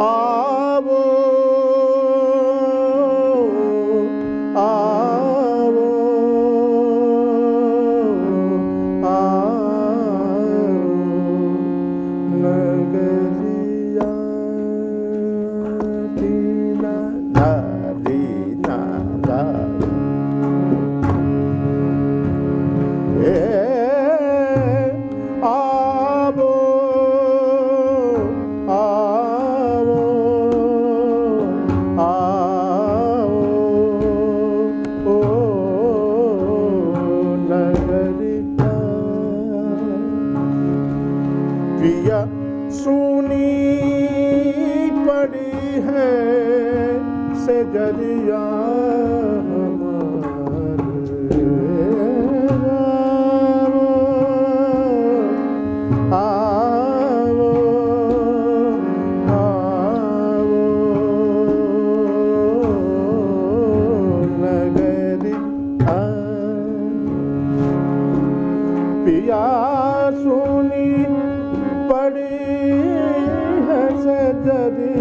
Oh. पिया सुनी पड़ी है से ज़रिया पिया सुनी पड़ी है सजरिया